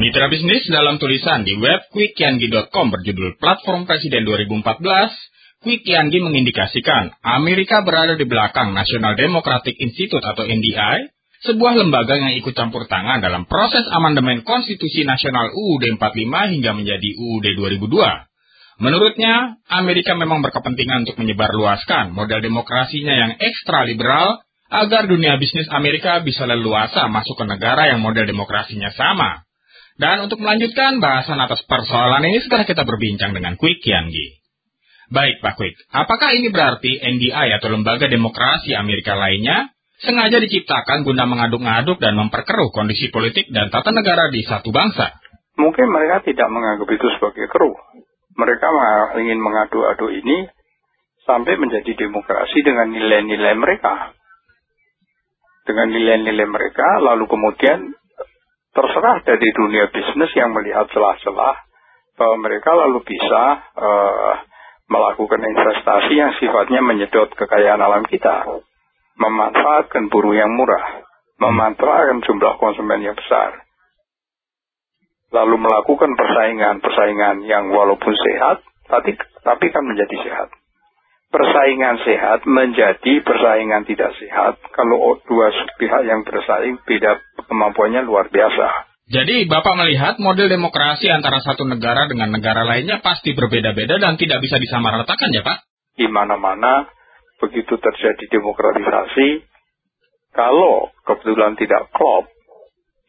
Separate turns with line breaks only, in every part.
Mitra bisnis dalam tulisan di web quickyangi.com berjudul Platform Presiden 2014, Quick Yangi mengindikasikan Amerika berada di belakang National Democratic Institute atau NDI, sebuah lembaga yang ikut campur tangan dalam proses amandemen Konstitusi Nasional UUD 45 hingga menjadi UUD 2002. Menurutnya, Amerika memang berkepentingan untuk menyebarluaskan model demokrasinya yang ekstra liberal agar dunia bisnis Amerika bisa leluasa masuk ke negara yang model demokrasinya sama. Dan untuk melanjutkan bahasan atas persoalan ini, segera kita berbincang dengan Quick Yangi. Baik Pak Quick, apakah ini berarti NDI atau Lembaga Demokrasi Amerika lainnya sengaja diciptakan guna mengaduk-ngaduk dan memperkeruh kondisi politik dan tata negara di satu bangsa?
Mungkin mereka tidak menganggap itu sebagai keruh. Mereka ingin mengadu-adu ini sampai menjadi demokrasi dengan nilai-nilai mereka. Dengan nilai-nilai mereka, lalu kemudian terserah dari dunia bisnis yang melihat celah-celah bahwa mereka lalu bisa uh, melakukan investasi yang sifatnya menyedot kekayaan alam kita, memanfaatkan buruh yang murah, memanfaatkan jumlah konsumen yang besar, lalu melakukan persaingan-persaingan yang walaupun sehat, tapi tapi kan menjadi sehat. Persaingan sehat menjadi persaingan tidak sehat kalau dua pihak yang bersaing beda kemampuannya luar biasa.
Jadi Bapak melihat model demokrasi antara satu negara dengan negara lainnya pasti berbeda-beda dan tidak bisa disamaratakan ya Pak?
Di mana-mana begitu terjadi demokratisasi, kalau kebetulan tidak klop,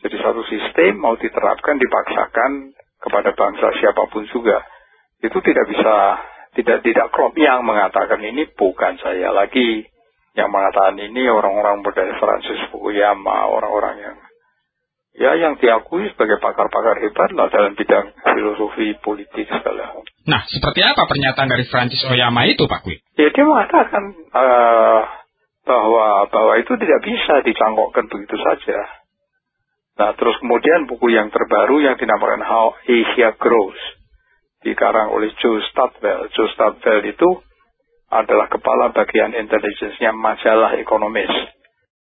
jadi satu sistem mau diterapkan dipaksakan kepada bangsa siapa pun juga, itu tidak bisa tidak tidak klop yang mengatakan ini bukan saya lagi yang mengatakan ini orang-orang model Francis Fukuyama orang-orang yang ya yang diakui sebagai pakar-pakar hebat lah dalam bidang filosofi politik segala.
Nah, seperti apa pernyataan dari Francis Oyama itu, Pak Kwi?
Ya, dia mengatakan uh, bahwa bahwa itu tidak bisa dicangkokkan begitu saja. Nah, terus kemudian buku yang terbaru yang dinamakan How Asia Grows dikarang oleh Joe Stadwell. Joe Stadwell itu adalah kepala bagian intelijensinya majalah ekonomis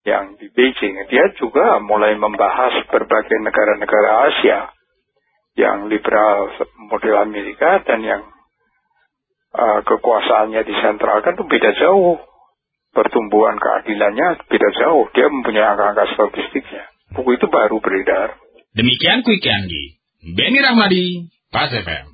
yang di Beijing. Dia juga mulai membahas berbagai negara-negara Asia yang liberal model Amerika dan yang uh, kekuasaannya disentralkan itu beda jauh. Pertumbuhan keadilannya beda jauh. Dia mempunyai angka-angka statistiknya. Buku itu baru beredar.
Demikian Quick Yanggi. Benny Rahmadi, Pas FM.